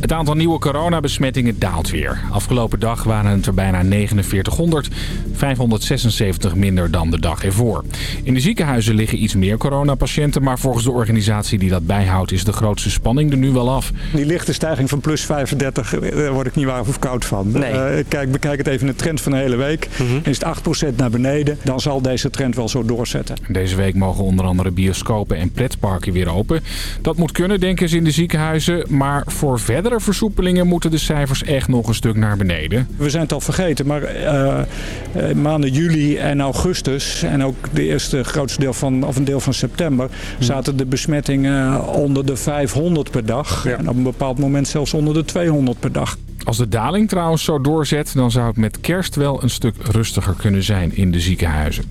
Het aantal nieuwe coronabesmettingen daalt weer. Afgelopen dag waren het er bijna 4900, 576 minder dan de dag ervoor. In de ziekenhuizen liggen iets meer coronapatiënten... maar volgens de organisatie die dat bijhoudt is de grootste spanning er nu wel af. Die lichte stijging van plus 35, eh, daar word ik niet waar of koud van. Nee. Uh, kijk, bekijk het even de trend van de hele week. Is het 8% naar beneden, dan zal deze trend wel zo doorzetten. Deze week mogen onder andere bioscopen en pretparken weer open. Dat moet kunnen, denken ze in de ziekenhuizen. Maar voor verdere versoepelingen moeten de cijfers echt nog een stuk naar beneden. We zijn het al vergeten, maar uh, maanden juli en augustus... en ook de eerste grootste deel van, of een deel van september... zaten de besmettingen onder de 500 per dag. En op een bepaald moment zelfs onder de 200 per dag. Als de daling trouwens zo doorzet, dan zou het met kerst wel een stuk rustiger kunnen zijn in de ziekenhuizen.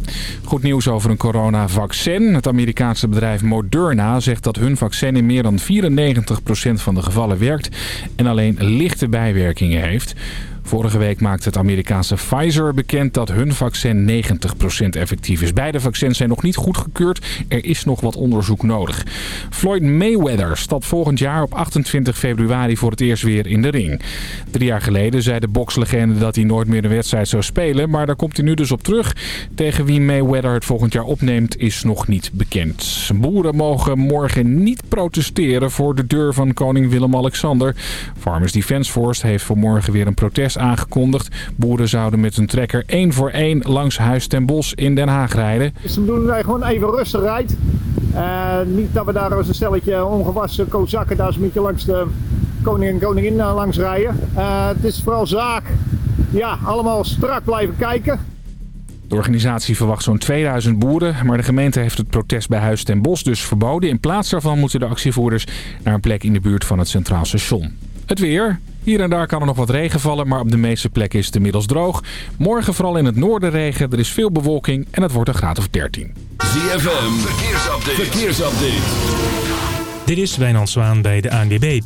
Goed nieuws over een coronavaccin. Het Amerikaanse bedrijf Moderna zegt dat hun vaccin in meer dan 94% van de gevallen werkt en alleen lichte bijwerkingen heeft. Vorige week maakte het Amerikaanse Pfizer bekend dat hun vaccin 90% effectief is. Beide vaccins zijn nog niet goedgekeurd. Er is nog wat onderzoek nodig. Floyd Mayweather stapt volgend jaar op 28 februari voor het eerst weer in de ring. Drie jaar geleden zei de bokslegende dat hij nooit meer een wedstrijd zou spelen. Maar daar komt hij nu dus op terug. Tegen wie Mayweather het volgend jaar opneemt is nog niet bekend. Boeren mogen morgen niet protesteren voor de deur van koning Willem-Alexander. Farmers Defence Force heeft voor morgen weer een protest aangekondigd. Boeren zouden met hun trekker één voor één langs Huis ten Bos in Den Haag rijden. Is de bedoeling dat gewoon even rustig rijdt. Uh, niet dat we daar als een stelletje ongewassen kozakken daar een beetje langs de koning en koningin langs rijden. Uh, het is vooral zaak, ja, allemaal strak blijven kijken. De organisatie verwacht zo'n 2000 boeren, maar de gemeente heeft het protest bij Huis ten Bos dus verboden. In plaats daarvan moeten de actievoerders naar een plek in de buurt van het Centraal Station. Het weer. Hier en daar kan er nog wat regen vallen, maar op de meeste plekken is het inmiddels droog. Morgen vooral in het noorden regen, er is veel bewolking en het wordt een graad of 13. ZFM, verkeersupdate. verkeersupdate. Dit is Wijnand Zwaan bij de ANWB.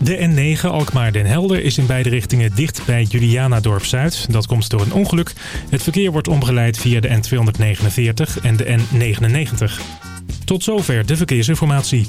De N9 Alkmaar-Den Helder is in beide richtingen dicht bij Julianadorp Zuid. Dat komt door een ongeluk. Het verkeer wordt omgeleid via de N249 en de N99. Tot zover de verkeersinformatie.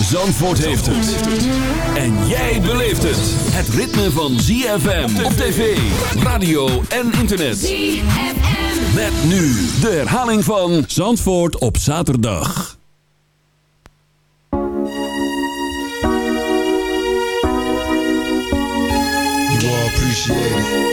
Zandvoort heeft het. En jij beleeft het. Het ritme van ZFM op tv, radio en internet. ZFM. Met nu de herhaling van Zandvoort op zaterdag. You all appreciate it.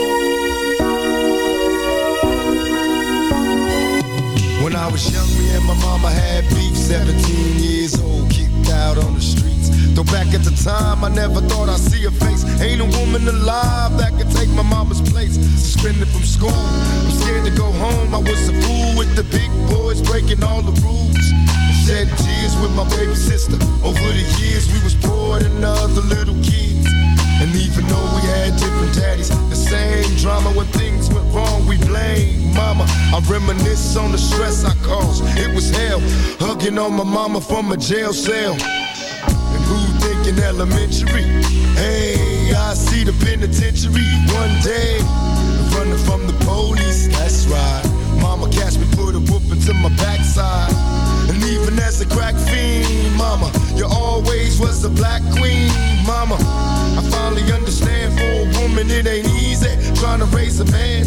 When I was young, me and my mama had beef. 17 years old, out on the streets. Though back at the time, I never thought I'd see her face. Ain't a woman alive that could take my mama's place. Suspended from school, I'm scared to go home. I was a fool with the big boys breaking all the rules. Shed tears with my baby sister. Over the years, we was poor than other little kids. And even though we had different daddies, the same drama when things went wrong, we blame mama. I reminisce on the stress I caused. It was hell, hugging on my mama from a jail cell. And who thinking elementary? Hey, I see the penitentiary one day. Running from the police, that's right. Mama catch me, put a whoop into my backside. And even as a crack fiend, mama, you always was the black queen, mama. Finally understand for a woman it ain't easy trying to raise a man.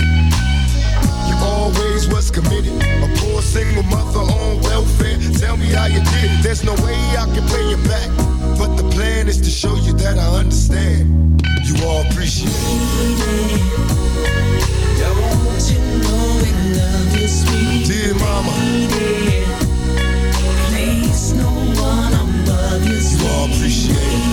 You always was committed, a poor single mother on welfare Tell me how you did it. There's no way I can pay you back. But the plan is to show you that I understand. You all appreciate it. Don't you know we love you, sweet Dear mama. Place no one above you, you all appreciate it.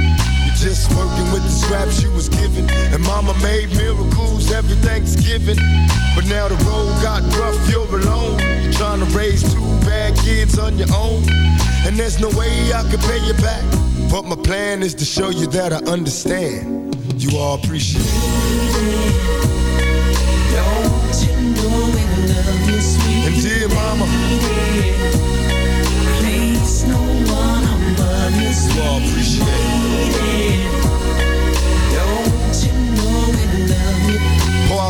Just working with the scraps you was given. And mama made miracles every Thanksgiving. But now the road got rough, you're alone. You're trying to raise two bad kids on your own. And there's no way I can pay you back. But my plan is to show you that I understand. You all appreciate it. Don't you know we love you, sweet And dear mama. Place no one above you, you all appreciate it.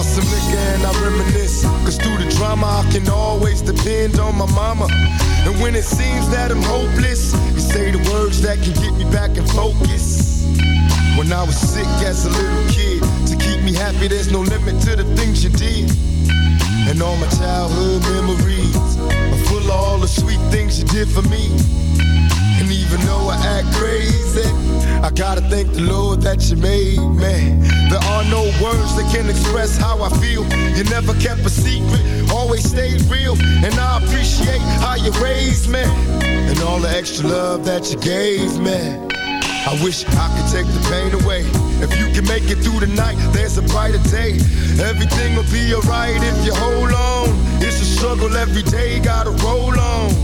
Out some and I reminisce. Cause through the drama, I can always depend on my mama. And when it seems that I'm hopeless, you say the words that can get me back in focus. When I was sick as a little kid, to keep me happy, there's no limit to the things you did. And all my childhood memories are full of all the sweet things you did for me. And even though I act crazy, I gotta thank the Lord that you made me. There are no words that can express how I feel. You never kept a secret, always stayed real. And I appreciate how you raised me. And all the extra love that you gave me. I wish I could take the pain away. If you can make it through the night, there's a brighter day. Everything will be alright if you hold on. It's a struggle every day, gotta roll on.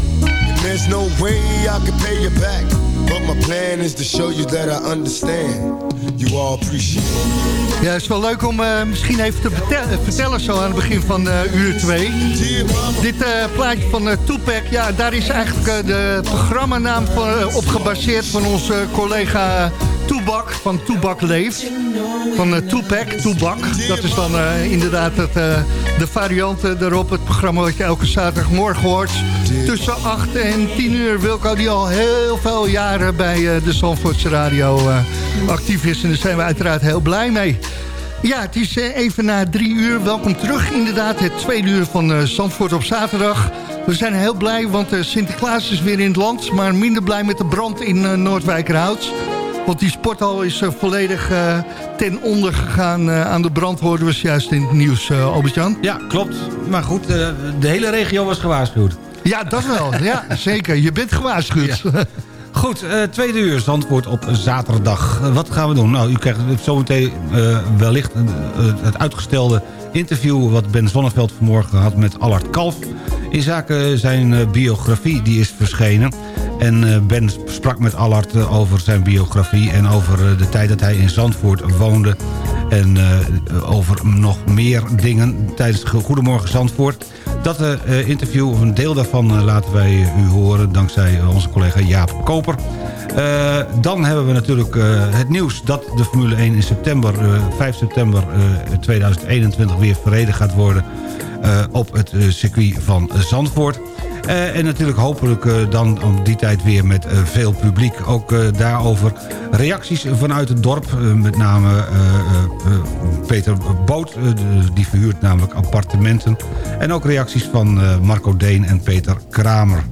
There's no way I can pay you back. But my plan is to show you that I understand. You all appreciate it. Ja, het is wel leuk om eh, misschien even te vertellen, vertellen zo aan het begin van eh, uur 2. Dear mama, Dit eh, plaatje van eh Tupac, ja, daar is eigenlijk eh, de programmanaam van, eh, op gebaseerd van onze collega Toebak, van Toebak Leef. Van eh, Tupac, Toebak. Dat is dan eh, inderdaad het, eh, de variant daarop, het programma wat je elke zaterdagmorgen hoort. Tussen 8 en 10 uur. Wilco die al heel veel jaren bij de Zandvoortse Radio actief is. En daar zijn we uiteraard heel blij mee. Ja, het is even na drie uur. Welkom terug inderdaad, het tweede uur van Zandvoort op zaterdag. We zijn heel blij, want Sinterklaas is weer in het land... maar minder blij met de brand in uh, Noordwijkerhout. Want die sporthal is eh, volledig eh, ten onder gegaan eh, aan de brand... hoorden we juist in het nieuws, uh, Albert-Jan. Ja, klopt. Maar goed, de hele regio was gewaarschuwd. Ja, dat wel. ja, zeker. Je bent gewaarschuwd. Goed, tweede uur Zandvoort op zaterdag. Wat gaan we doen? Nou, u krijgt zometeen eh, wellicht het uitgestelde interview... wat Ben Zonneveld vanmorgen had met Allard Kalf. In zaken zijn biografie, die is verschenen. En eh, Ben sprak met Allard eh, over zijn biografie... en over eh, de tijd dat hij in Zandvoort woonde. En over nog meer dingen tijdens Goedemorgen Zandvoort. Dat interview, of een deel daarvan, laten wij u horen... dankzij onze collega Jaap Koper. Dan hebben we natuurlijk het nieuws dat de Formule 1 in september, eh, 5 september eh, 2021 weer verreden gaat worden op het circuit van Zandvoort. Eh, en natuurlijk hopelijk eh, dan om die tijd weer met eh, veel publiek. Ook daarover reacties vanuit het dorp. met name Peter Boot, die verhuurt namelijk appartementen. En ook reacties van Marco Deen en Peter Kramer.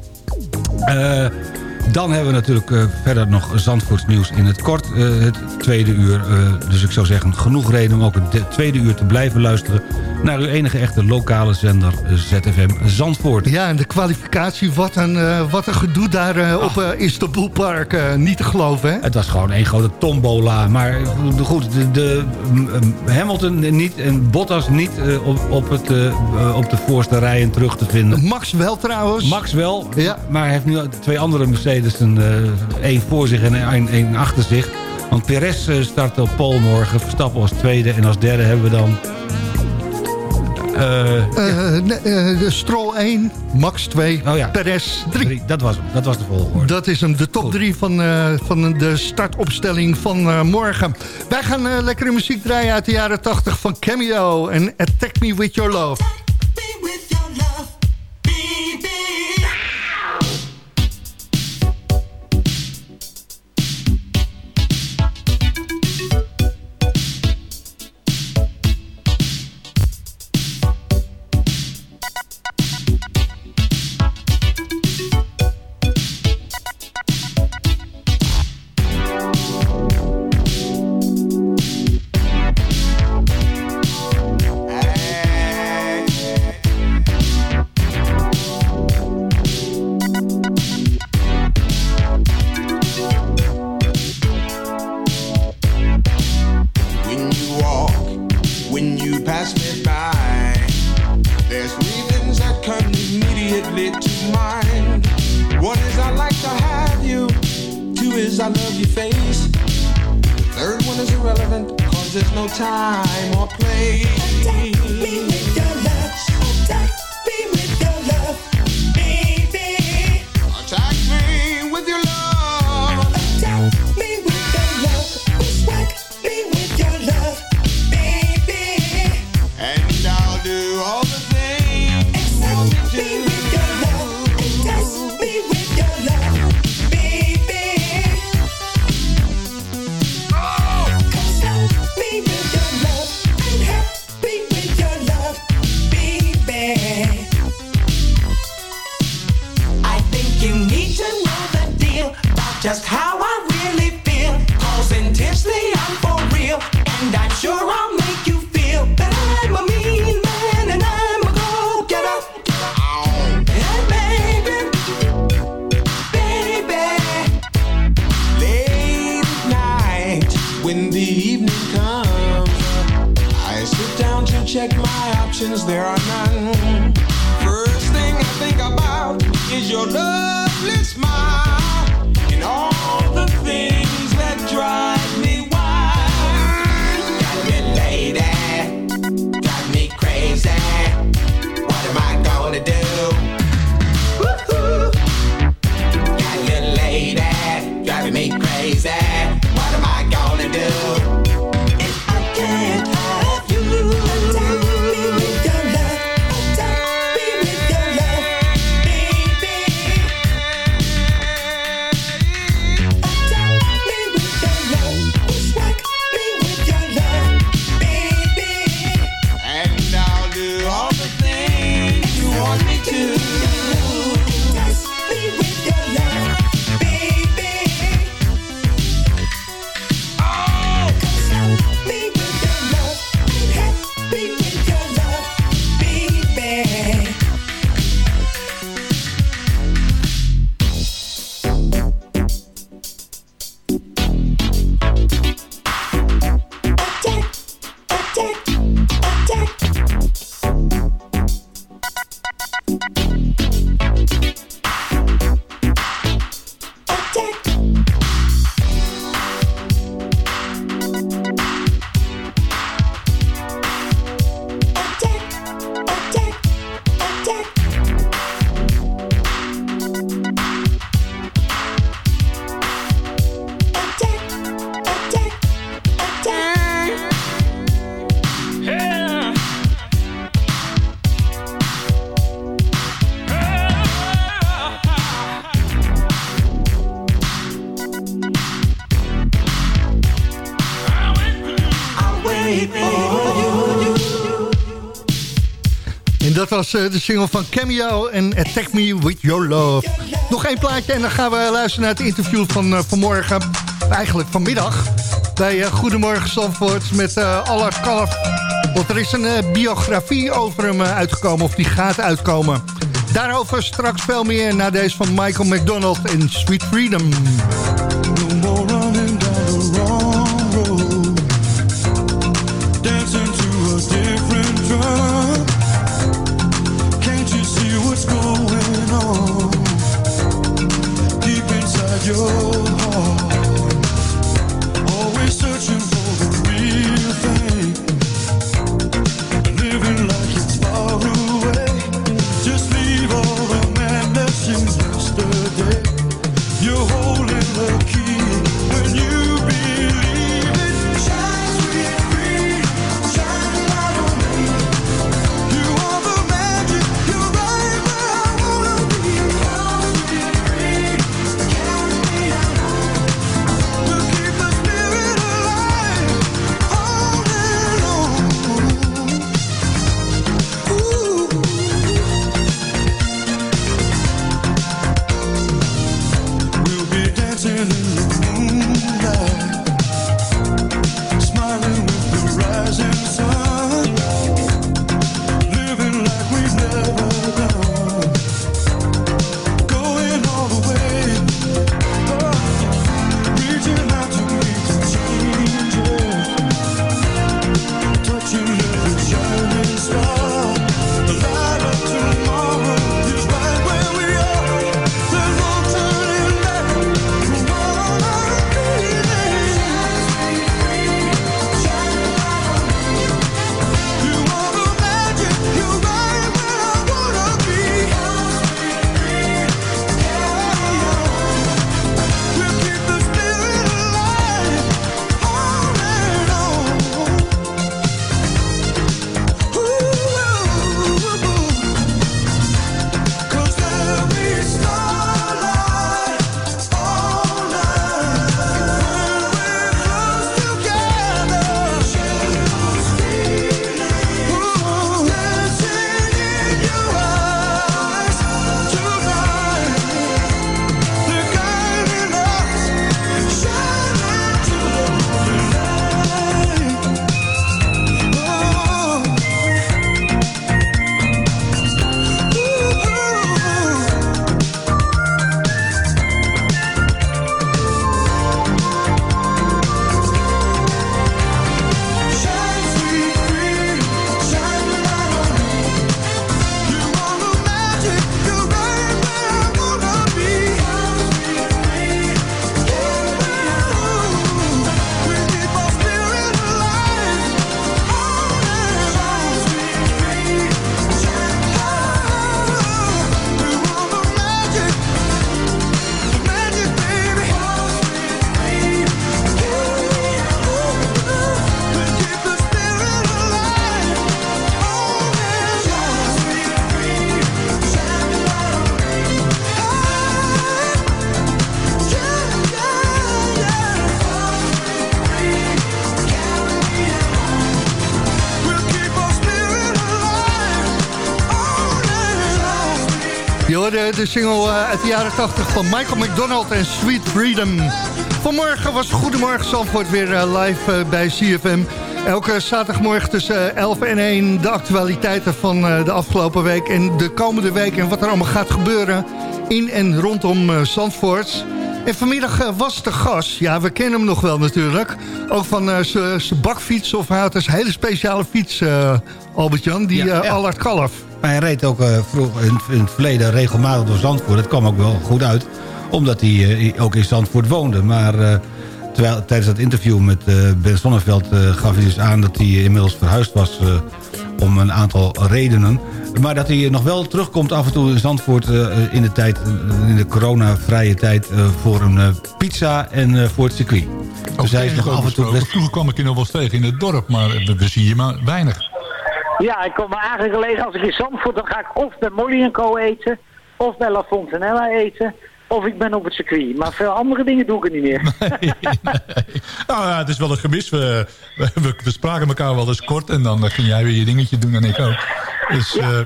Dan hebben we natuurlijk verder nog Zandvoorts nieuws in het kort. het tweede uur, dus ik zou zeggen genoeg reden om ook het tweede uur te blijven luisteren naar uw enige echte lokale zender eh, ZFM Zandvoort. Ja, en de kwalificatie, wat een, eh, wat een gedoe daar eh, op ah. uh, Istanbulpark. Uh, niet te geloven, hè? Het was gewoon één grote tombola. Maar goed, de, de mm, mm, Hamilton niet en Bottas niet op, op, het, op de voorste rijen terug te vinden. Max wel trouwens. Max wel, ja. maar hij heeft nu twee andere Mercedes. Een, één voor zich en één, één achter zich. Want Perez start op pol morgen. Verstappen als tweede en als derde hebben we dan... Eh, eh, eh, de Strol 1, Max 2, oh 3. Dat was hem, dat was de volgorde. Dat is hem, de top 3 van, van de startopstelling van morgen. Wij gaan lekkere muziek draaien uit de jaren 80 van Cameo en Attack Me With Your Love. time or place. Eh, de single van Cameo en Attack Me With Your Love. Nog één plaatje en dan gaan we luisteren naar het interview van eh, vanmorgen. Eigenlijk vanmiddag bij eh, Goedemorgen Zandvoort met alle kalf. Want er is een biografie over hem uitgekomen, of die gaat uitkomen. Daarover straks veel meer na deze van Michael McDonald in Sweet Freedom. yo. Hoorde de single eh, uit de jaren 80 van Michael McDonald en Sweet Freedom. Vanmorgen was Goedemorgen Zandvoort weer eh, live eh, bij CFM. Elke zaterdagmorgen tussen 11 en 1 de actualiteiten van de afgelopen week... en de komende week en wat er allemaal gaat gebeuren in en rondom Zandvoort. En vanmiddag was de gas, ja we kennen hem nog wel natuurlijk... ook van zijn bakfiets of hij had een hele speciale fiets, Albert-Jan... die Ja, ja. Allard Kalf. Maar hij reed ook eh, vroeg, in, in het verleden regelmatig door Zandvoort. Dat kwam ook wel goed uit, omdat hij eh, ook in Zandvoort woonde. Maar eh, terwijl, tijdens dat interview met Ben Sonneveld gaf hij dus aan... dat hij inmiddels verhuisd was om een aantal redenen. Maar dat hij nog wel terugkomt af en toe in Zandvoort... in de tijd, in de coronavrije tijd... voor een pizza en voor het circuit. Dus hij is nog af en toe... best- Vroeger kwam ik je nog wel eens tegen in het dorp, maar we, we zien je maar weinig. Ja, ik kom me eigenlijk alleen als ik in Zandvoort, dan ga ik of bij Molly Co eten, of bij La Fontanella eten, of ik ben op het circuit. Maar veel andere dingen doe ik er niet meer. Nou ja, het is wel een gemis. We, we, spraken elkaar wel eens kort en dan eh, ging jij weer je dingetje doen en ik ook. Dus eh,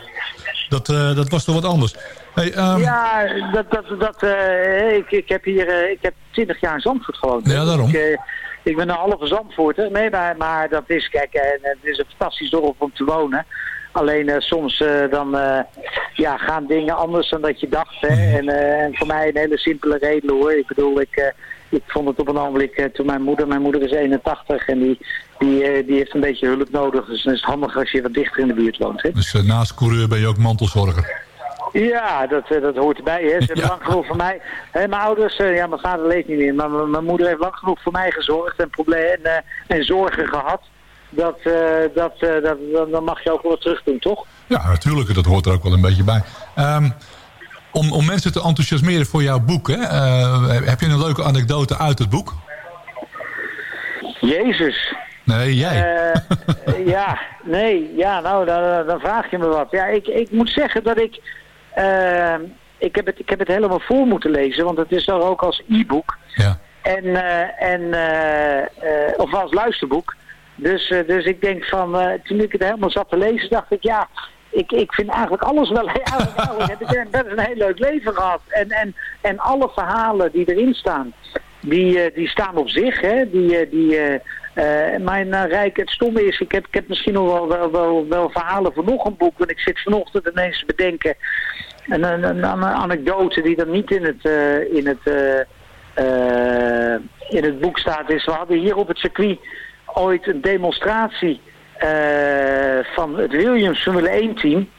dat, eh, dat was toch wat anders. Hey, ehm, Ja, dat, dat, dat, ik, ik heb hier ik heb 20 jaar in Zandvoort gewoond. Ja, daarom. Ik, ik ben een halve Zandvoorter. Nee, maar, maar dat is, kijk, eh, het is een fantastisch dorp om te wonen. Alleen eh, soms eh, dan ja, gaan dingen anders dan dat je dacht. Hè? En, eh, en voor mij een hele simpele reden hoor. Ik bedoel, ik, ik vond het op een ogenblik toen mijn moeder, mijn moeder is 81 en die, die, die heeft een beetje hulp nodig. Dus dan is het handig als je wat dichter in de buurt woont. Hè? dus naast coureur ben je ook mantelzorger. Ja, dat, eh, dat hoort erbij. Hè. Ze hebben Ja. lang genoeg voor mij. Hè, mijn ouders, eh, ja, mijn vader leeft niet meer, maar mijn- moeder heeft lang genoeg voor mij gezorgd en problemen en, eh, en zorgen gehad. Dat, dat, dat, dan, mag je ook wel wat terug doen, toch? Ja, natuurlijk. Dat hoort er ook wel een beetje bij. Ehm, om, om mensen te enthousiasmeren voor jouw boek, hè, heb je een leuke anekdote uit het boek? Jezus. Nee, jij. Ja, nee, ja, nou, dan, dan vraag je me wat. Ja, ik, ik moet zeggen dat ik, eh, ik, heb het, ik heb het helemaal voor moeten lezen, want het is er ook als e-book. Ja. En, eh, en eh, of als luisterboek. Dus, dus ik denk van, toen ik het helemaal zat te lezen, dacht ik, ja, ik, ik vind eigenlijk alles wel, eigenlijk, eigenlijk heb ik best een heel leuk leven gehad. En, en, en alle verhalen die erin staan, die, die staan op zich, hè. Die, die, eh, eh, mijn eh, rijk, het stomme is, ik heb, ik heb misschien nog wel, wel, wel, verhalen voor nog een boek, want ik zit vanochtend ineens te bedenken. Een, een, een, anekdote die dan niet in het, eh, in het, in het boek staat is, we hadden hier op het circuit ooit een demonstratie van het Williams Formule 1 team.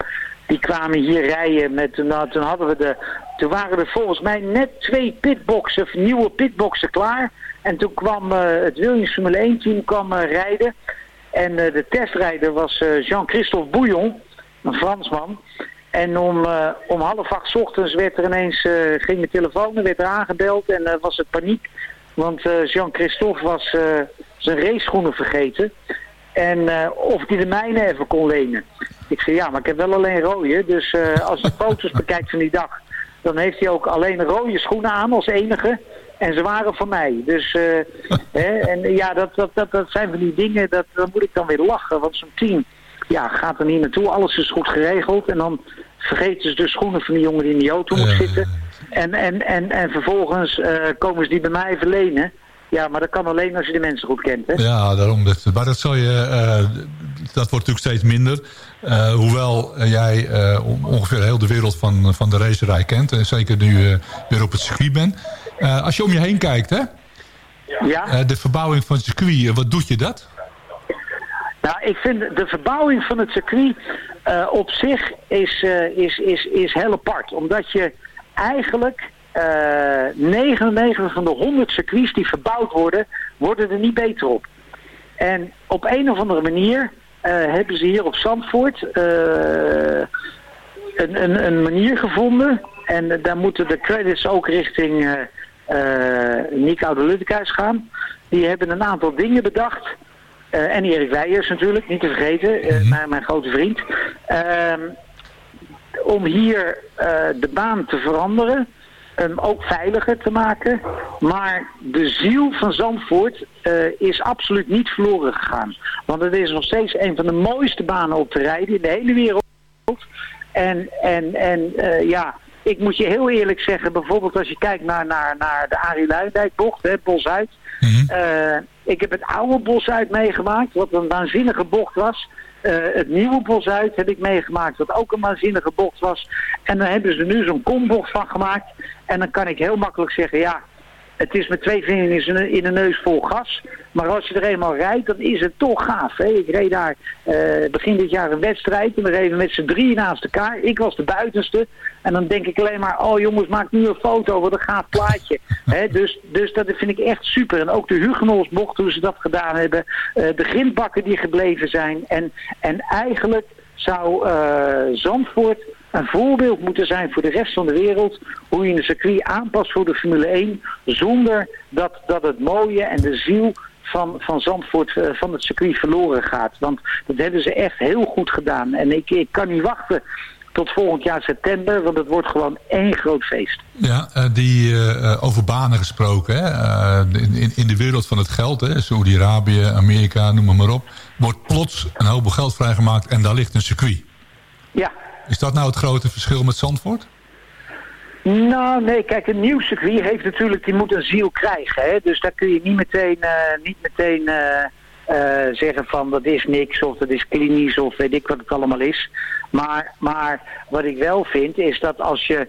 Die kwamen hier rijden met, nou, toen hadden we de, toen waren er volgens mij net twee pitboxen, nieuwe pitboxen klaar. En toen kwam eh, het Williams Formule 1 team kwam, eh, rijden. En eh, de testrijder was Jean-Christophe Bouillon, een Fransman. En om, om half acht ochtends werd er ineens, ging de telefoon, er werd er aangebeld en was het paniek. Want Jean-Christophe was zijn raceschoenen vergeten. En eh, of hij de mijne even kon lenen. Ik zei ja, maar ik heb wel alleen rode. Dus als je foto's bekijkt van die dag, dan heeft hij ook alleen rode schoenen aan als enige. En ze waren van mij. Dus eh, hè, en ja, dat, dat, dat, dat zijn van die dingen, dat, dan moet ik dan weer lachen. Want zo'n team ja, gaat er niet naartoe. Alles is goed geregeld. En dan vergeten ze de schoenen van die jongen die in die auto moet zitten. En, en, en, en vervolgens eh, komen ze die bij mij verlenen. Ja, maar dat kan alleen als je de mensen goed kent. Hè? Ja, daarom. Dat, maar dat, zal je, eh, dat wordt natuurlijk steeds minder. Hoewel jij on- ongeveer heel de wereld van, van de racerij kent. En zeker nu weer op het circuit bent. Eh, als je om je heen kijkt, hè, Ja. eh, de verbouwing van het circuit, eh, wat doet je dat? Nou, ik vind de verbouwing van het circuit op zich is, is, is, is heel apart. Omdat je eigenlijk eh 99 van de 100 circuits die verbouwd worden, worden er niet beter op. En op een of andere manier hebben ze hier op Zandvoort een, een, een manier gevonden. En daar moeten de credits ook richting eh Nick Oude Luttekhuis gaan. Die hebben een aantal dingen bedacht. Eh, en Erik Weijers natuurlijk, niet te vergeten, eh, mijn, mijn grote vriend. Ehm, om hier de baan te veranderen, hem ook veiliger te maken. Maar de ziel van Zandvoort is absoluut niet verloren gegaan. Want het is nog steeds een van de mooiste banen op te rijden in de hele wereld. En, en, en ja, ik moet je heel eerlijk zeggen, bijvoorbeeld als je kijkt naar, naar, naar de Arie Luijendijk-bocht, hè, Bos-Zuid. Eh, ik heb het oude Bos-Zuid meegemaakt, wat een waanzinnige bocht was. Eh, het nieuwe Bos-Zuid heb ik meegemaakt, wat ook een waanzinnige bocht was. En dan hebben ze nu zo'n kombocht van gemaakt. En dan kan ik heel makkelijk zeggen, ja, het is met twee vingers in een neus vol gas. Maar als je er eenmaal rijdt, dan is het toch gaaf. Hè? Ik reed daar eh, begin dit jaar een wedstrijd. En we reden met z'n drieën naast elkaar. Ik was de buitenste. En dan denk ik alleen maar, oh jongens, maak nu een foto. Wat een gaaf plaatje. Hè? Dus, dus dat vind ik echt super. En ook de Hugenolsbocht, hoe ze dat gedaan hebben. eh, de grindbakken die gebleven zijn. En, en eigenlijk zou eh, Zandvoort een voorbeeld moeten zijn voor de rest van de wereld. Hoe je een circuit aanpast voor de Formule 1. Zonder dat, dat het mooie en de ziel van, van Zandvoort, eh, van het circuit verloren gaat. Want dat hebben ze echt heel goed gedaan. En ik, ik kan niet wachten tot volgend jaar september. Want het wordt gewoon één groot feest. Ja, eh, die eh, over banen gesproken. Hè? In, in- de wereld van het geld, hè, Saudi-Arabië, Amerika, noem maar, maar op. Wordt plots een hoop geld vrijgemaakt en daar ligt een circuit. Ja. Is dat nou het grote verschil met Zandvoort? Nou, nee, kijk, een nieuw circuit heeft natuurlijk, die moet een ziel krijgen. Hè? Dus daar kun je niet meteen, eh, niet meteen eh, eh, zeggen van dat is niks of dat is klinisch of weet ik wat het allemaal is. Maar, maar wat ik wel vind is dat als je,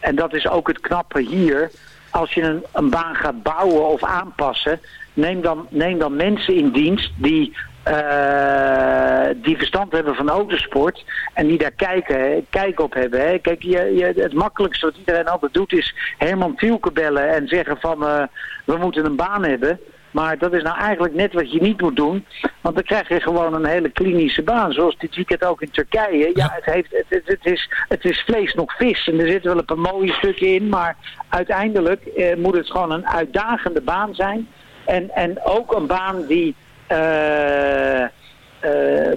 en dat is ook het knappe hier, als je een, een baan gaat bouwen of aanpassen, neem dan, neem dan mensen in dienst die eh, die verstand hebben van autosport en die daar kijken, kijk op hebben. Hè. Kijk, je, je, het makkelijkste wat iedereen altijd doet is Herman Tielke bellen en zeggen van eh, we moeten een baan hebben. Maar dat is nou eigenlijk net wat je niet moet doen. Want dan krijg je gewoon een hele klinische baan. Zoals dit weekend ook in Turkije. Ja, het, heeft, het, het, het is, het is vlees nog vis. En er zitten wel een paar mooie stukken in. Maar uiteindelijk eh, moet het gewoon een uitdagende baan zijn. En, en ook een baan die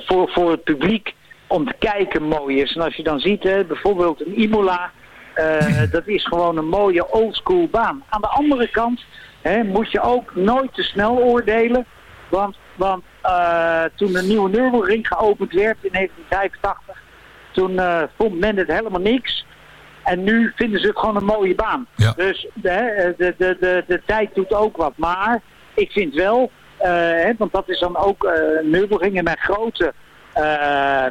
voor, voor het publiek om te kijken mooi is. En als je dan ziet, hè, bijvoorbeeld een Imola, eh, dat is gewoon een mooie oldschool baan. Aan de andere kant hè, moet je ook nooit te snel oordelen. Want, want eh, toen de nieuwe Nürburgring geopend werd in 1985, toen eh, vond men het helemaal niks. En nu vinden ze het gewoon een mooie baan. Dus de, de, de, de, de tijd doet ook wat. Maar ik vind wel, eh, hè, want dat is dan ook uh, Nürburgring met grote, eh,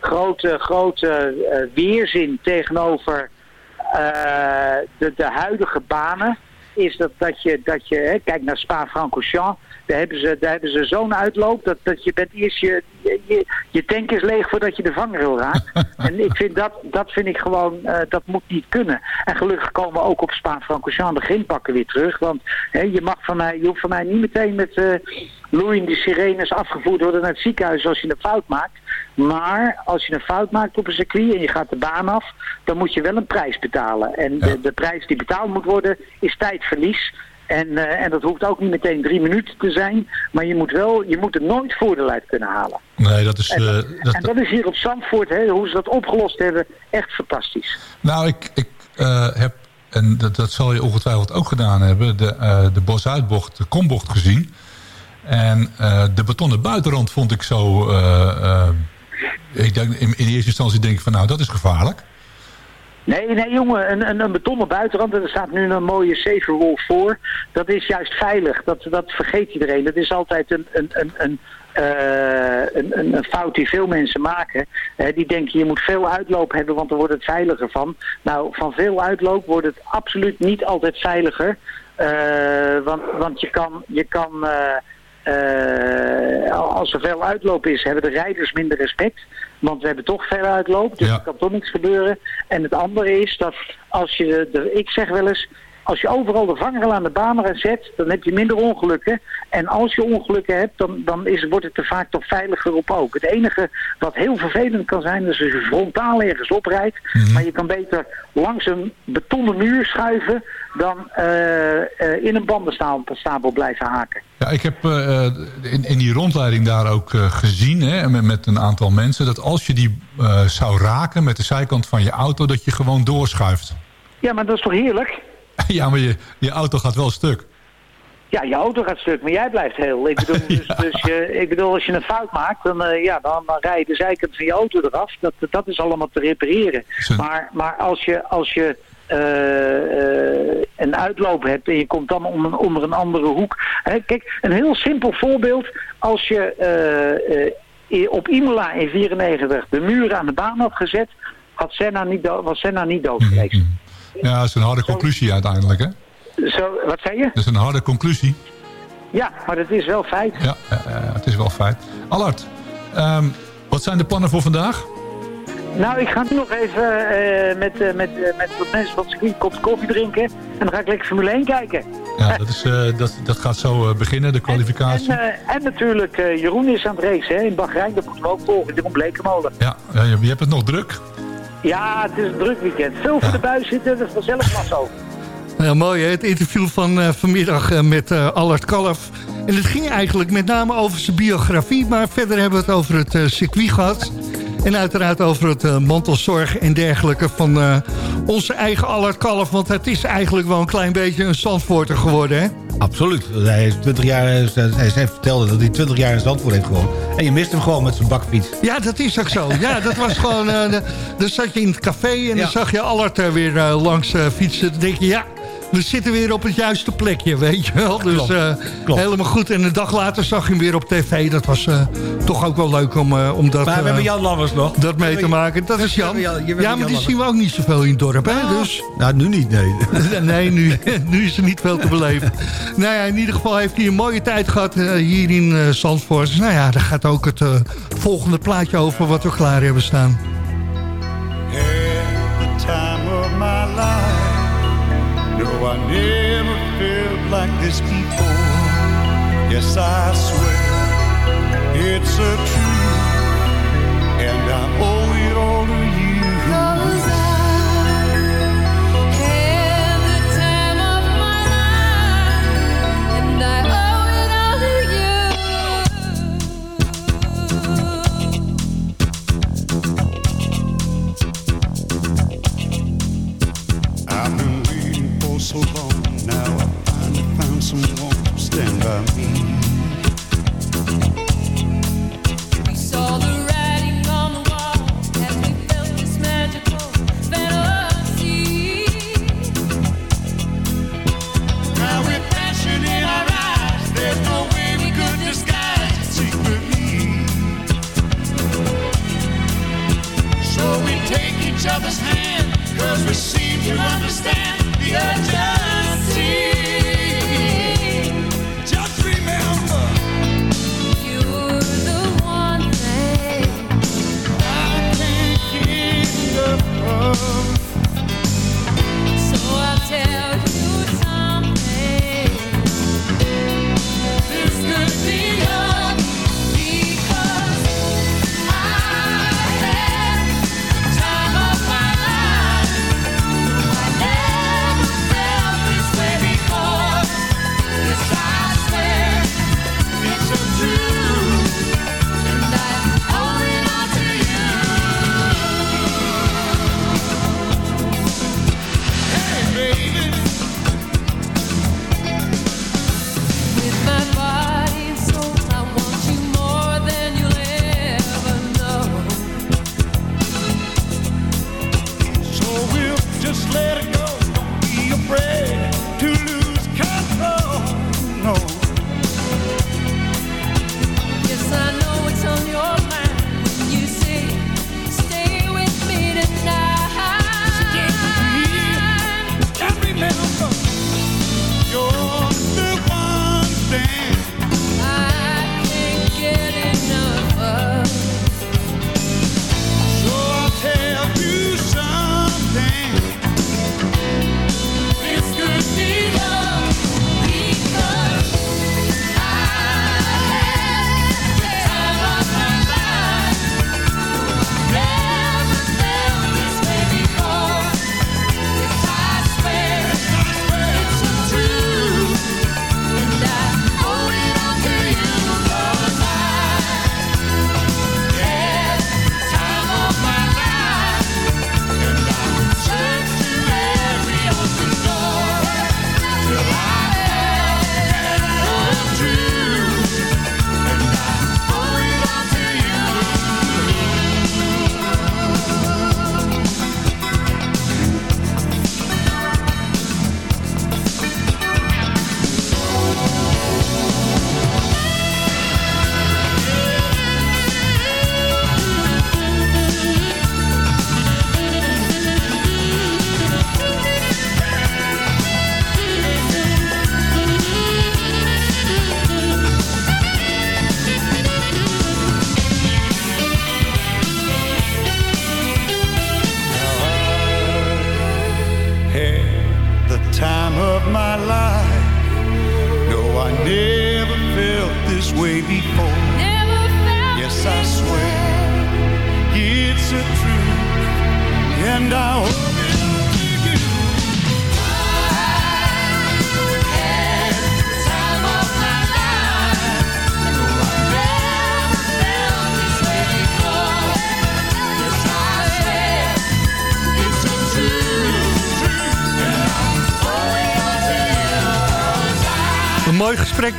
grote, grote eh, weerzin tegenover eh, de, de huidige banen. Is dat, dat je, dat je hè, kijk naar Spa-Francorchamps, daar hebben ze, daar hebben ze zo'n uitloop dat, dat je bent eerst je, je, je, tank is leeg voordat je de vangrail raakt. en ik vind dat, dat vind ik gewoon, eh, dat moet niet kunnen. En gelukkig komen ook op Spa-Francorchamps de grindpakken weer terug. Want hè, je mag van mij, je hoeft van mij niet meteen met eh loeiende sirenes afgevoerd worden naar het ziekenhuis als je een fout maakt. Maar als je een fout maakt op een circuit en je gaat de baan af, dan moet je wel een prijs betalen. En de, de prijs die betaald moet worden is tijdverlies. En, eh, en dat hoeft ook niet meteen drie minuten te zijn. Maar je moet, wel, je moet er nooit voordeel uit kunnen halen. Nee, dat is... En, eh, dat, en dat is hier op Zandvoort, hè, hoe ze dat opgelost hebben, echt fantastisch. Nou, ik, ik eh, heb, en dat, dat zal je ongetwijfeld ook gedaan hebben... de, de bosuitbocht, de kombocht gezien. En de betonnen buitenrand vond ik zo... ik denk, in, in eerste instantie denk ik van, nou, dat is gevaarlijk. Nee, nee jongen, een, een, een betonnen buitenrand, en er staat nu een mooie safe voor. Dat is juist veilig, dat, dat vergeet iedereen. Dat is altijd een, een, een, een, eh, een, een, fout die veel mensen maken. Die denken je moet veel uitloop hebben, want dan wordt het veiliger van. Nou, van veel uitloop wordt het absoluut niet altijd veiliger. Eh, want, want je kan... Je kan eh, als er veel uitloop is, hebben de rijders minder respect. Want we hebben toch veel uitloop, dus er kan toch niks gebeuren. En het andere is dat als je, de, ik zeg wel eens, als je overal de vangrail aan de baan zet, dan heb je minder ongelukken. En als je ongelukken hebt, dan, dan is, wordt het er vaak toch veiliger op ook. Het enige wat heel vervelend kan zijn, is als je frontaal ergens oprijdt. Maar je kan beter langs een betonnen muur schuiven dan eh, eh, in een bandenstapel blijven haken. Ja, ik heb eh, in, in die rondleiding daar ook gezien, hè, met, met een aantal mensen... dat als je die zou raken met de zijkant van je auto... dat je gewoon doorschuift. Ja, maar dat is toch heerlijk? ja, maar je, je auto gaat wel stuk. Ja, je auto gaat stuk, maar jij blijft heel. Ik bedoel, dus, dus je, ik bedoel als je een fout maakt, dan, eh, ja, dan, dan rij je de zijkant van je auto eraf. Dat, dat is allemaal te repareren. Maar, maar als je, als je eh, eh, een uitloop hebt en je komt dan om een, onder een andere hoek. Hè, kijk, een heel simpel voorbeeld. Als je op Imola in 94 de muren aan de baan had gezet, had Senna niet was Senna niet dood geweest. Ja, dat is een harde conclusie uiteindelijk, hè? Zo, wat zei je? Dat is een harde conclusie. Ja, maar dat is wel feit. Ja, het is wel feit. Allard, ehm, wat zijn de plannen voor vandaag? Nou, ik ga nu nog even eh, met, eh, met, eh, met wat mensen van het kop koffie drinken. En dan ga ik lekker Formule 1 kijken. Ja, dat, is, dat, dat gaat zo beginnen, de kwalificatie. En, en natuurlijk, Jeroen is aan het racen hè, in Bahrein. Dat moeten we ook volgen. Jeroen Blekemolen. Ja, je hebt het nog druk. Ja, het is een druk weekend. Veel voor de buis zitten, dat is vanzelf maar zo. Ja, mooi, hè? het interview van eh, vanmiddag eh, met eh, Allard Kalf. En het ging eigenlijk met name over zijn biografie... maar verder hebben we het over het circuit gehad. En uiteraard over het uh, mantelzorg en dergelijke van uh, onze eigen Allard Kalf. Want het is eigenlijk wel een klein beetje een Zandvoorter geworden, hè? Absoluut. Hij, is 20 jaar, hij vertelde dat hij 20 jaar in Zandvoort heeft gewoond. En je mist hem gewoon met zijn bakfiets. Ja, dat is ook zo. Ja, dat was gewoon... Uh, dan zat je in het café en ja. dan zag je Allard weer langs fietsen. Dan denk je, ja, we zitten weer op het juiste plekje, weet je wel. Dus klopt, klopt. helemaal goed. En een dag later zag je hem weer op tv. Dat was uh, toch ook wel leuk om, uh, om dat... Maar we hebben Jan Lammers nog. Dat mee te maken. Dat is Jan. Ja, maar Jan die Lammers. zien we ook niet zoveel in het dorp, hè? Nou, Dus... nou nu niet, nee. nee, nu, nu is er niet veel te beleven. nou ja, in ieder geval heeft hij een mooie tijd gehad hier in Zandvoort. Dus nou ja, daar gaat ook het volgende plaatje over wat we klaar hebben staan. I never felt like this before. Yes, I swear it's a truth, and I each other's hand, seem to understand the urgency.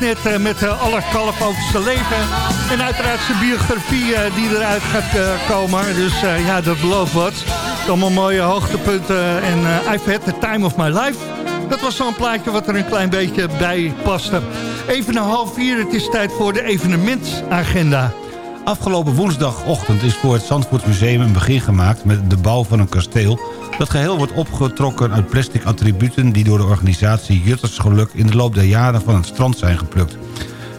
Eh, met uh, Allard Kalf over zijn leven. En uiteraard zijn biografie eh, die eruit gaat eh, komen. Dus eh, ja, dat belooft wat. Allemaal mooie hoogtepunten. En eh, I've had the time of my life. Dat was zo'n plaatje wat er een klein beetje bij paste. Even na half vier, het is tijd voor de evenementsagenda. Afgelopen woensdagochtend is voor het Zandvoortsmuseum een begin gemaakt... met de bouw van een kasteel... dat geheel wordt opgetrokken uit plastic attributen... die door de organisatie Juttersgeluk in de loop der jaren van het strand zijn geplukt.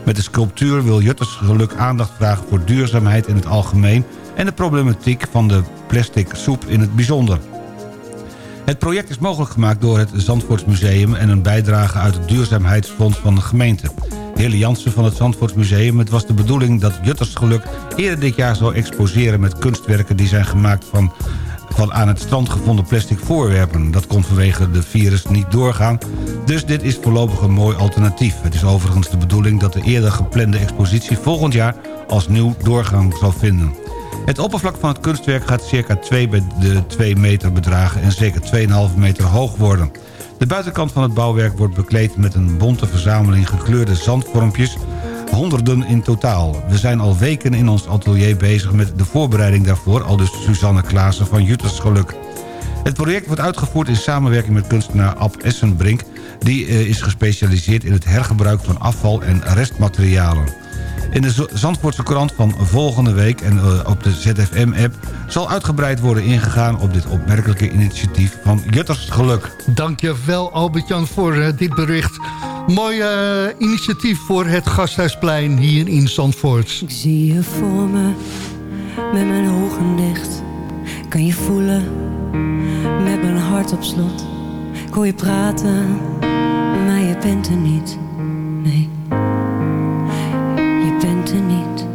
Met de sculptuur wil Juttersgeluk aandacht vragen voor duurzaamheid in het algemeen... en de problematiek van de plastic soep in het bijzonder. Het project is mogelijk gemaakt door het Zandvoortsmuseum... en een bijdrage uit het Duurzaamheidsfonds van de gemeente. Hille Jansen van het Zandvoortsmuseum. Het was de bedoeling dat Juttersgeluk eerder dit jaar zou exposeren... met kunstwerken die zijn gemaakt van, van aan het strand gevonden plastic voorwerpen. Dat kon vanwege de virus niet doorgaan. Dus dit is voorlopig een mooi alternatief. Het is overigens de bedoeling dat de eerder geplande expositie... volgend jaar als nieuw doorgang zal vinden. Het oppervlak van het kunstwerk gaat circa 2 bij de 2 meter bedragen... en zeker 2,5 meter hoog worden. De buitenkant van het bouwwerk wordt bekleed met een bonte verzameling gekleurde zandvormpjes, honderden in totaal. We zijn al weken in ons atelier bezig met de voorbereiding daarvoor, al dus Suzanne Klaassen van Juttersgeluk. Het project wordt uitgevoerd in samenwerking met kunstenaar Ab Essenbrink... die eh, is gespecialiseerd in het hergebruik van afval en restmaterialen. In de Zandvoortse krant van volgende week en uh, op de ZFM-app... zal uitgebreid worden ingegaan op dit opmerkelijke initiatief van Juttersgeluk. Dankjewel Albert-Jan voor uh, dit bericht. Mooi uh, initiatief voor het Gasthuisplein hier in Zandvoort. Ik zie je voor me, met mijn ogen dicht. Kan je voelen, met mijn hart op slot. Ik hoor je praten, maar je bent er niet. Nee. Je bent er niet.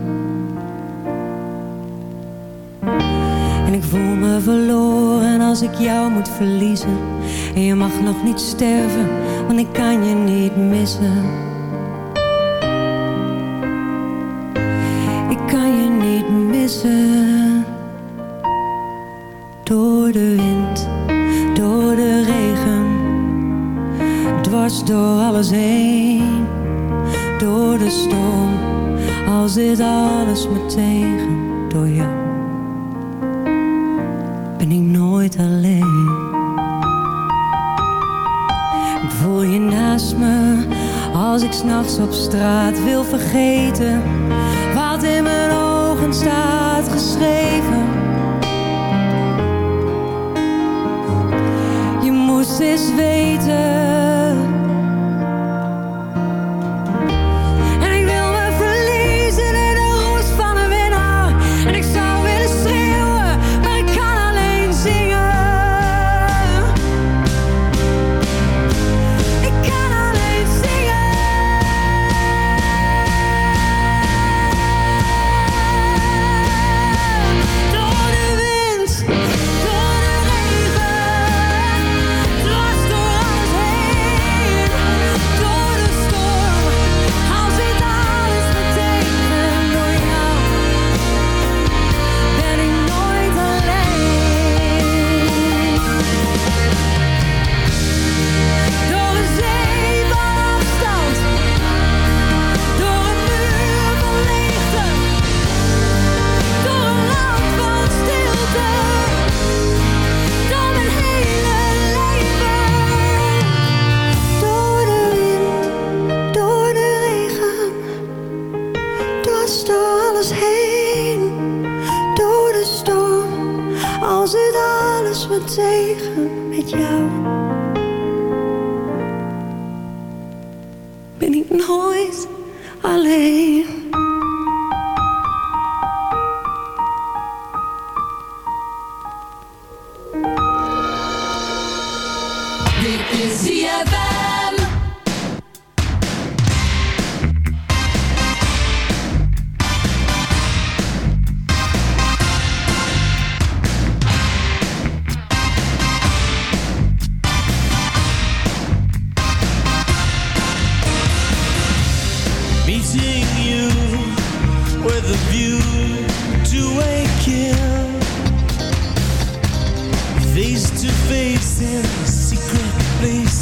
En ik voel me verloren als ik jou moet verliezen. Je mag nog niet sterven, want ik kan je niet missen. Ik kan je niet missen. Door de wind, door de regen, dwars door alles heen. Door de storm, als dit alles me tegen. Door jou ben ik nooit alleen. S'nachts op straat wil vergeten. Wat in mijn ogen staat geschreven. Je moest eens weten.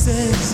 places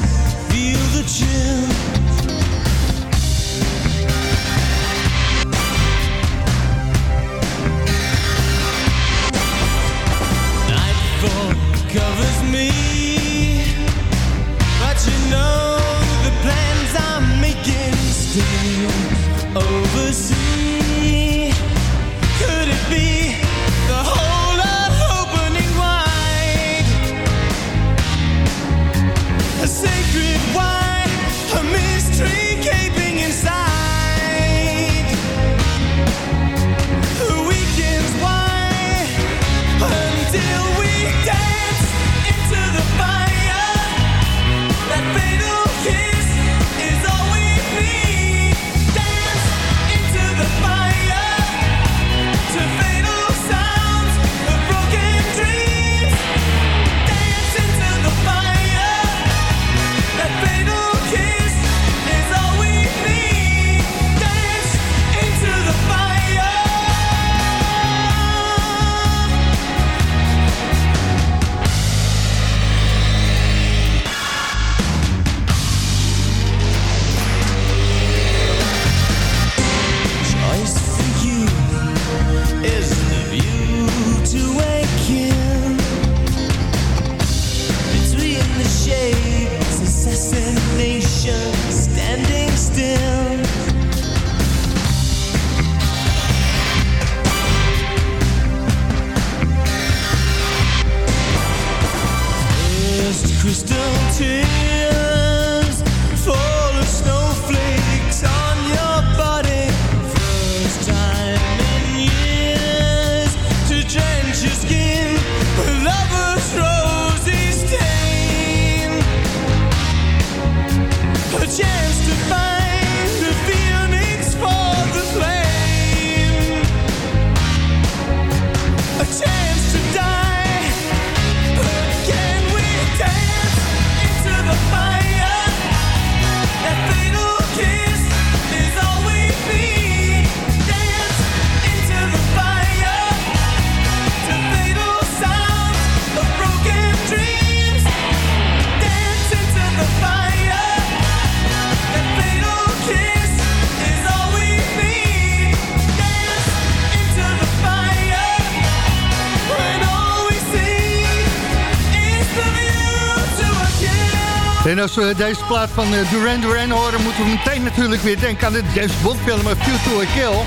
En als we deze plaat van eh, Duran Duran horen... moeten we meteen natuurlijk weer denken aan de James Bond film A a Kill.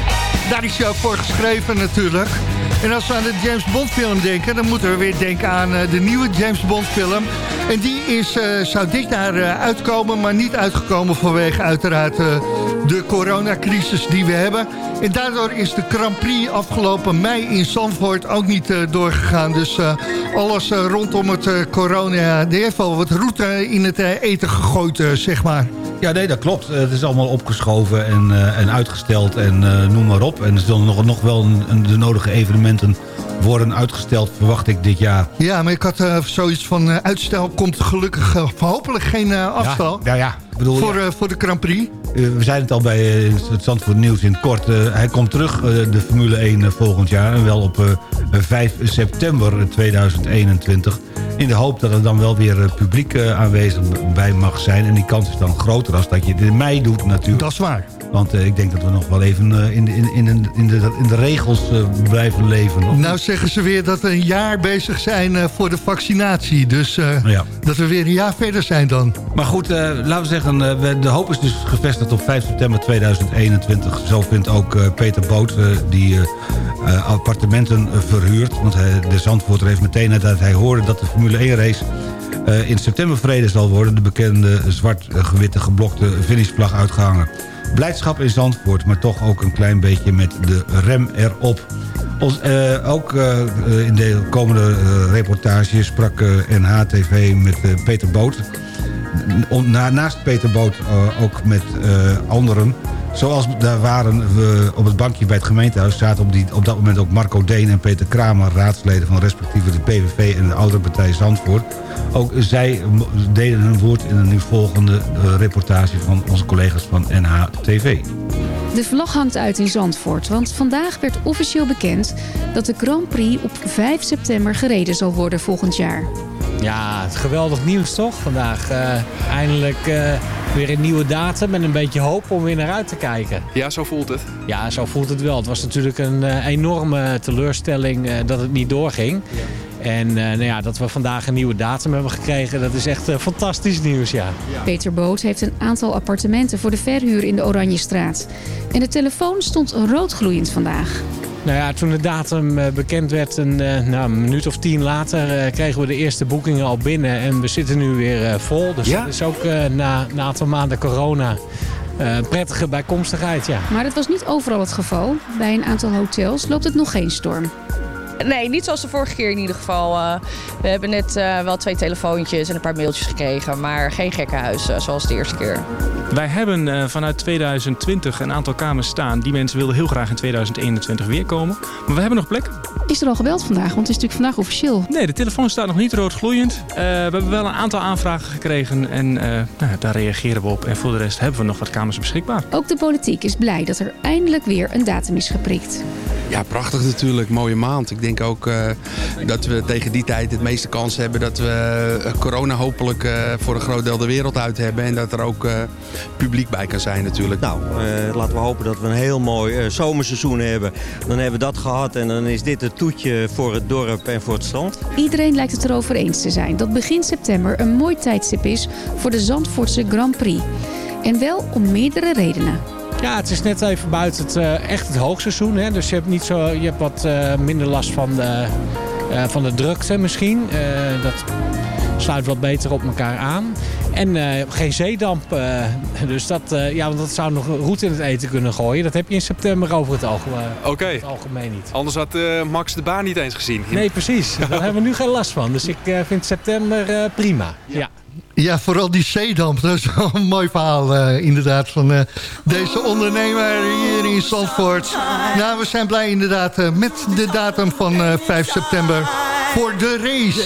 Daar is ook voor geschreven natuurlijk. En als we aan de James Bond film denken... dan moeten we weer denken aan eh, de nieuwe James Bond film. En die is, eh, zou dit jaar uitkomen, maar niet uitgekomen... vanwege uiteraard de coronacrisis die we hebben. En daardoor is de Grand Prix afgelopen mei in Zandvoort ook niet eh, doorgegaan. Dus eh, alles eh, rondom het corona, die heeft wel wat route in het eten gegooid, zeg maar. Ja, nee, dat klopt. Het is allemaal opgeschoven en, en uitgesteld en noem maar op. En er zullen nog, nog wel een, de nodige evenementen worden uitgesteld, verwacht ik dit jaar. Ja, maar ik had zoiets van uitstel komt gelukkig eh, hopelijk geen afstel. Ja, ja. Ik bedoel, voor, ja. voor de Grand Prix. Eh, we zeiden het al bij eh, het Zandvoort Nieuws in het kort. eh, hij komt terug, de Formule 1 eh, volgend jaar. En wel op eh, 5 september 2021. In de hoop dat er dan wel weer publiek aanwezig bij mag zijn. En die kans is dan groter als dat je het in mei doet natuurlijk. Dat is waar. Want eh, ik denk dat we nog wel even eh, in, de, in, in, in, de, in de regels eh, blijven leven. Of Nou zeggen ze weer dat we een jaar bezig zijn voor de vaccinatie. Dus Ja. dat we weer een jaar verder zijn dan. Maar goed, laten we zeggen, we- de hoop is dus gevestigd op 5 september 2021. Zo vindt ook Peter Boot, die appartementen verhuurt. Want hij, de Zandvoorter heeft meteen nadat hij hoorde dat de Formule 1 race... in september verreden zal worden... de bekende zwart-gewitte geblokte finishvlag uitgehangen. Blijdschap in Zandvoort, maar toch ook een klein beetje met de rem erop. Eh, ook eh, eh, in de komende eh, reportage sprak eh, NHTV met Peter Boot. Naast Peter Boot ook met anderen. Zoals daar waren we op het bankje bij het gemeentehuis... zaten op, die, op dat moment ook Marco Deen en Peter Kramer... raadsleden van respectieve de PVV en de oudere partij Zandvoort. Ook zij deden hun woord in een nu volgende eh, reportage... van onze collega's van NHTV. De vlag hangt uit in Zandvoort, want vandaag werd officieel bekend dat de Grand Prix op 5 september gereden zal worden volgend jaar. Ja, het geweldig nieuws toch vandaag. Eh, eindelijk eh, weer een nieuwe datum met een beetje hoop om weer naar uit te kijken. Ja, zo voelt het. Ja, zo voelt het wel. Het was natuurlijk een eh, enorme teleurstelling eh, dat het niet doorging. En eh, nou ja, dat we vandaag een nieuwe datum hebben gekregen, dat is echt fantastisch nieuws, ja. Peter Boot heeft een aantal appartementen voor de verhuur in de Oranjestraat. En de telefoon stond roodgloeiend vandaag. Nou ja, toen de datum eh, bekend werd, een, eh, nou, een minuut of tien later, eh, kregen we de eerste boekingen al binnen. En we zitten nu weer eh, vol. Dus Ja? dat is ook eh, na na een aantal maanden corona eh, een prettige bijkomstigheid, ja. Maar dat was niet overal het geval. Bij een aantal hotels loopt het nog geen storm. Nee, niet zoals de vorige keer in ieder geval. Eh, we hebben net eh, wel twee telefoontjes en een paar mailtjes gekregen. Maar geen gekkenhuis eh, zoals de eerste keer. Wij hebben eh, vanuit 2020 een aantal kamers staan. Die mensen wilden heel graag in 2021 weer komen. Maar we hebben nog plek. Is er al gebeld vandaag? Want het is natuurlijk vandaag officieel. Nee, de telefoon staat nog niet roodgloeiend. Eh, we hebben wel een aantal aanvragen gekregen en eh, nou, daar reageren we op. En voor de rest hebben we nog wat kamers beschikbaar. Ook de politiek is blij dat er eindelijk weer een datum is geprikt. Ja, prachtig natuurlijk. Mooie maand. Ik denk ook eh, dat we tegen die tijd het meeste kans hebben dat we eh, corona hopelijk eh, voor een groot deel de wereld uit hebben. En dat er ook eh, publiek bij kan zijn natuurlijk. Nou, eh, laten we hopen dat we een heel mooi eh, zomerseizoen hebben. Dan hebben we dat gehad en dan is dit het toetje voor het dorp en voor het strand. Iedereen lijkt het erover eens te zijn dat begin september een mooi tijdstip is voor de Zandvoortse Grand Prix. En wel om meerdere redenen. Ja, het is net even buiten het, eh, echt het hoogseizoen. Hè? Dus je hebt, niet zo, je hebt wat eh, minder last van de, eh, van de drukte misschien. Dat sluit wat beter op elkaar aan. En geen zeedamp. dus dat, ja, want dat zou nog roet in het eten kunnen gooien. Dat heb je in september over het, alge- het algemeen niet. Anders had Max de baan niet eens gezien. Nee, precies. Daar hebben we nu geen last van. Dus ik vind september prima. Ja. Ja, vooral die zeedamp. Dat is wel een mooi verhaal eh, inderdaad van eh, deze ondernemer hier in Zandvoort. Nou, we zijn blij inderdaad eh, met de datum van eh, 5 september voor de race.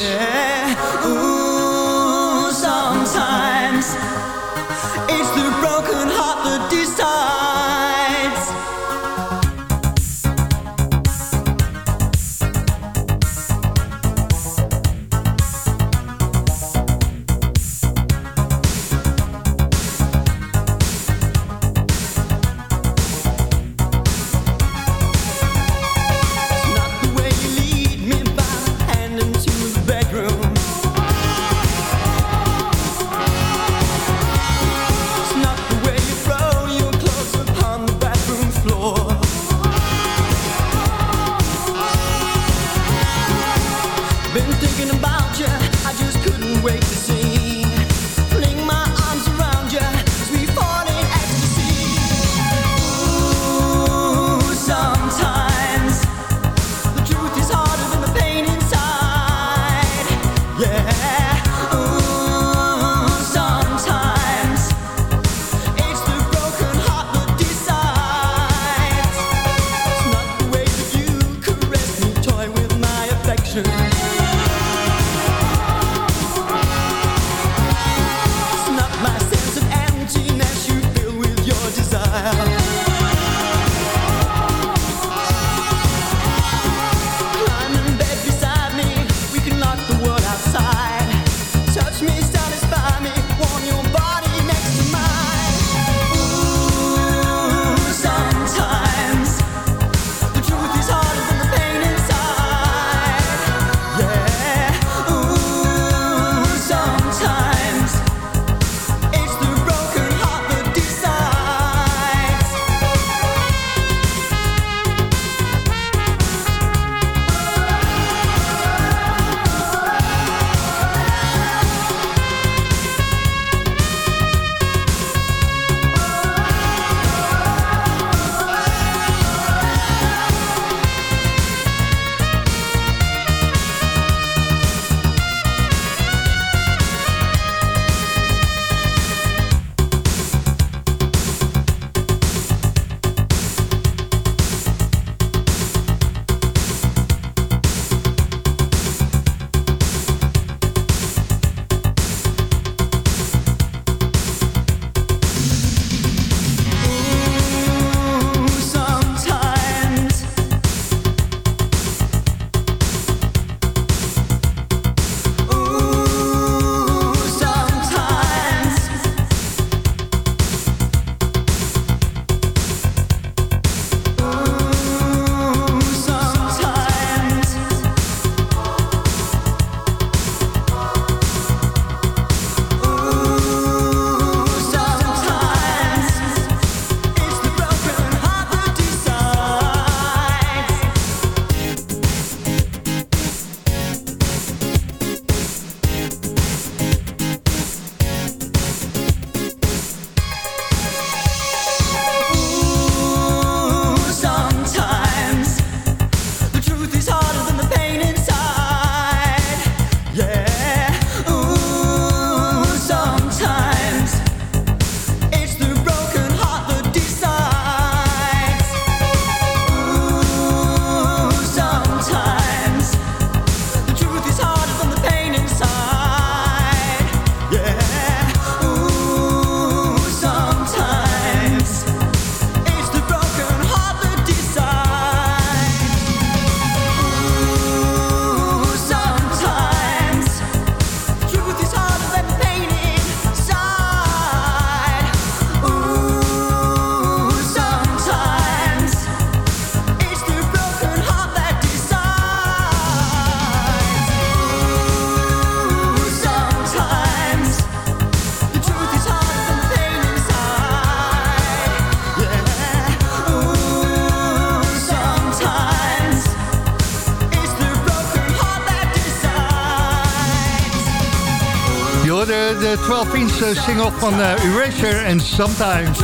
12-inch single van eh, Erasure en Sometimes.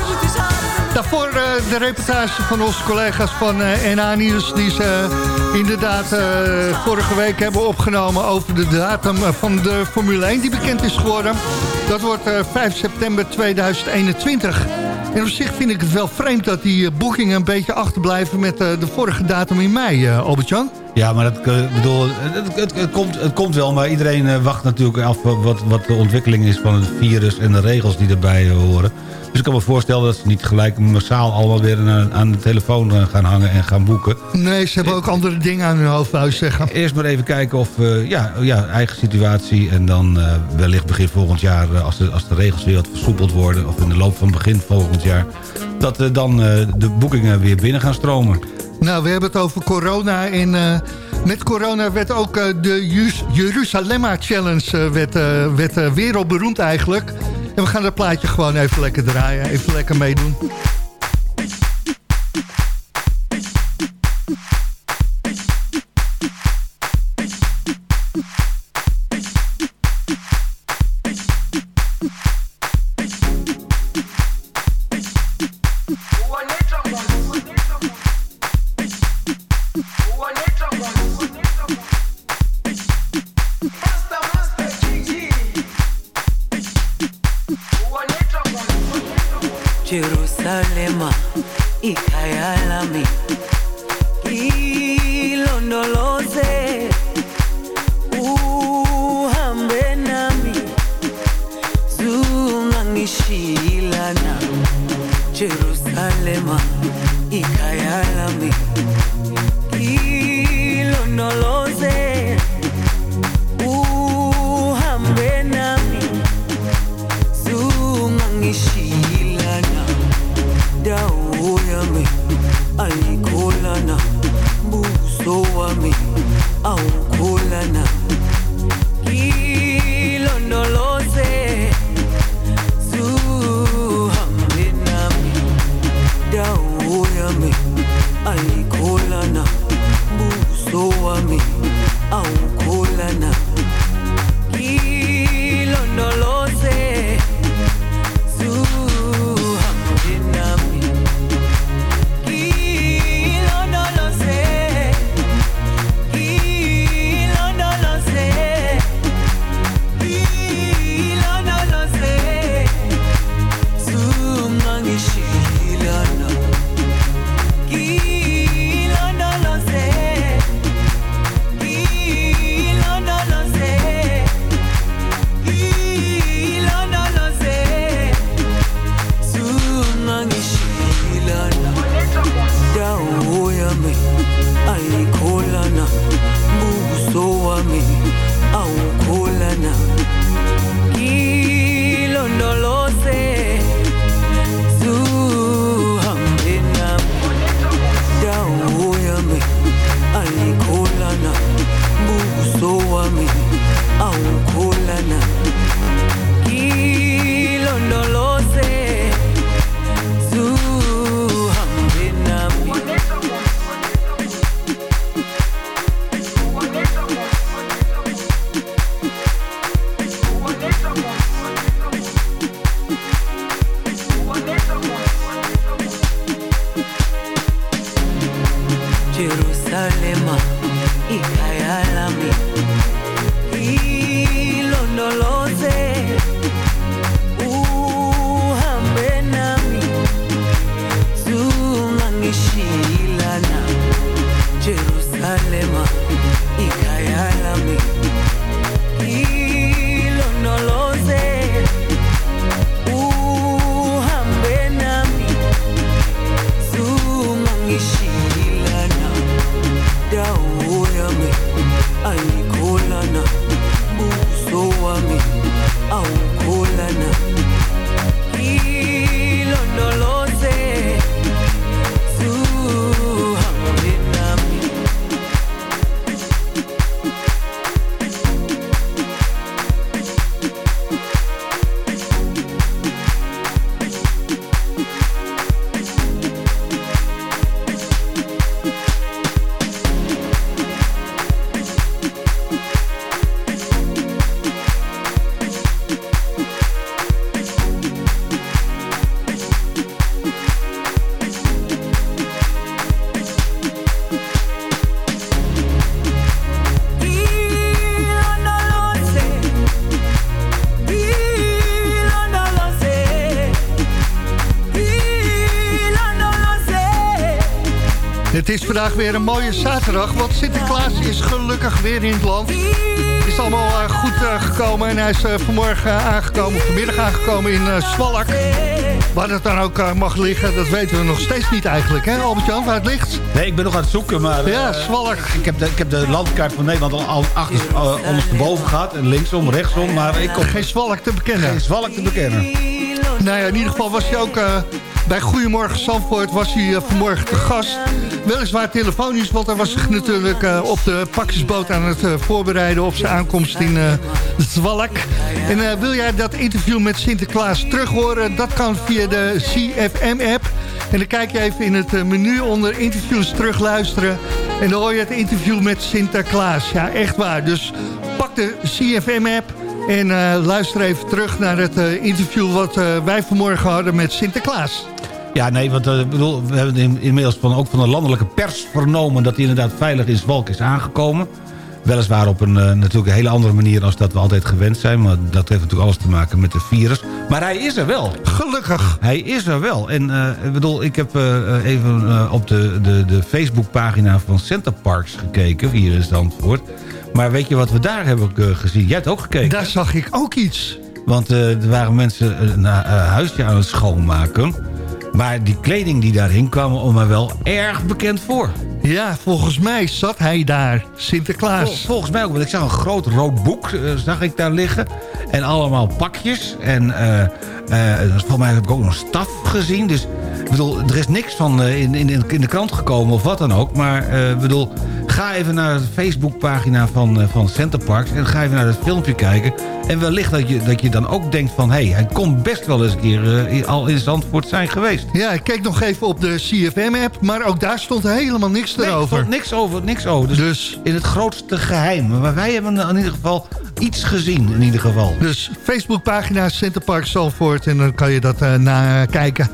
Daarvoor eh, de reportage van onze collega's van eh NA Nieuws... die ze eh, inderdaad eh, vorige week hebben opgenomen... over de datum eh, van de Formule 1 die bekend is geworden. Dat wordt eh, 5 september 2021. En op zich vind ik het wel vreemd dat die eh, boekingen een beetje achterblijven... met eh, de vorige datum in mei, eh, Albert-Jan. Ja, maar dat, eh, bedoel, het, het, het komt, het komt wel, maar iedereen eh, wacht natuurlijk af wat, wat de ontwikkeling is van het virus en de regels die erbij eh, horen. Dus ik kan me voorstellen dat ze niet gelijk massaal allemaal weer aan, de telefoon gaan hangen en gaan boeken. Nee, ze hebben ook andere dingen aan hun hoofd, wou je zeggen. Eerst maar even kijken of, ja, ja, eigen situatie en dan wellicht begin volgend jaar, als, de, als de regels weer wat versoepeld worden, of in de loop van begin volgend jaar, dat dan de boekingen weer binnen gaan stromen. Nou, we hebben het over corona. En eh, met corona werd ook eh, de Jus- Jeruzalemma Challenge eh, werd, wereldberoemd eigenlijk. En we gaan dat plaatje gewoon even lekker draaien. Even lekker meedoen. Vandaag weer een mooie zaterdag, want Sinterklaas is gelukkig weer in het land. Is allemaal eh, goed eh, gekomen en hij is eh, vanmorgen aangekomen, vanmiddag aangekomen in eh Zwalk. Waar het dan ook mag liggen, dat weten we nog steeds niet eigenlijk, hè Albert-Jan, waar het ligt? Nee, ik ben nog aan het zoeken, maar... Ja, Zwalk. Ik heb, de, ik heb de landkaart van Nederland al, al achter, uh, ondersteboven gehad. En linksom, rechtsom, maar ik kom... Geen Zwalk te bekennen. Geen Zwalk te bekennen. Nou ja, in ieder geval was hij ook eh, bij Goedemorgen Zandvoort was hij, vanmorgen te gast. Weliswaar telefonisch, want hij was zich natuurlijk eh, op de pakjesboot aan het eh, voorbereiden op zijn aankomst in eh Zwalk. En wil jij dat interview met Sinterklaas terug horen? Dat kan via de CFM-app. En dan kijk je even in het menu onder interviews terugluisteren. En dan hoor je het interview met Sinterklaas. Ja, echt waar. Dus pak de CFM-app. En luister even terug naar het interview wat wij vanmorgen hadden met Sinterklaas. Ja, nee, want eh, bedoel, we hebben in- inmiddels van, ook van de landelijke pers vernomen... dat hij inderdaad veilig in Zwalk is aangekomen. Weliswaar op een eh, natuurlijk een hele andere manier dan dat we altijd gewend zijn. Maar dat heeft natuurlijk alles te maken met de virus. Maar hij is er wel. Gelukkig. Hij is er wel. En eh, ik bedoel, ik heb even op de, de, de Facebookpagina van Center Parks gekeken. Hier in Zandvoort. Maar weet je wat we daar hebben gezien? Jij hebt ook gekeken. Daar zag ik ook iets. Want er waren mensen een huisje aan het schoonmaken. Maar die kleding die daar hing kwam me wel erg bekend voor. Ja, volgens mij zat hij daar, Sinterklaas. Vol- volgens mij ook, want ik zag een groot rood boek eh, zag ik daar liggen. En allemaal pakjes. En eh, volgens mij heb ik ook nog staf gezien. Dus ik bedoel, er is niks van in, in, in de krant gekomen of wat dan ook. Maar ik bedoel, ga even naar de Facebookpagina van, eh, van Center Parks. En ga even naar het filmpje kijken. En wellicht dat je, dat je dan ook denkt van... hé, hey, hij kon best wel eens een keer eh, al in Zandvoort zijn geweest. Ja, ik keek nog even op de CFM-app, maar ook daar stond helemaal niks Nee, er erover. stond niks over, niks over. Dus, in het grootste geheim. Maar wij hebben in ieder geval iets gezien, in ieder geval. Dus Facebookpagina Centerpark Zalvoort en dan kan je dat eh, nakijken.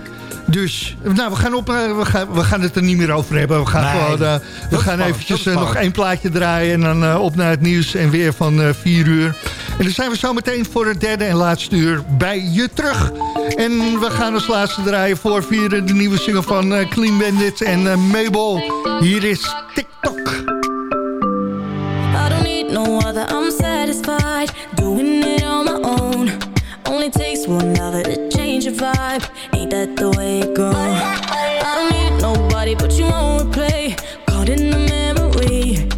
Dus, nou, we gaan, op, eh, we, gaan, we gaan het er niet meer over hebben. We gaan Nee, gewoon, eh, we gaan spannend, eventjes eh, nog één plaatje draaien en dan eh, op naar het nieuws en weer van eh 4 uur. En dan zijn we zo meteen voor het derde en laatste uur bij je terug. En we gaan als laatste draaien voor vieren de nieuwe single van eh, Clean Bandit en eh, Mabel. Hier is TikTok. I don't need no other, I'm satisfied Doing it on my own Only takes one other vibe. Ain't that the way it goes? I don't need nobody but you won't replay. Caught in the memory.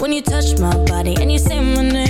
When you touch my body and you say my name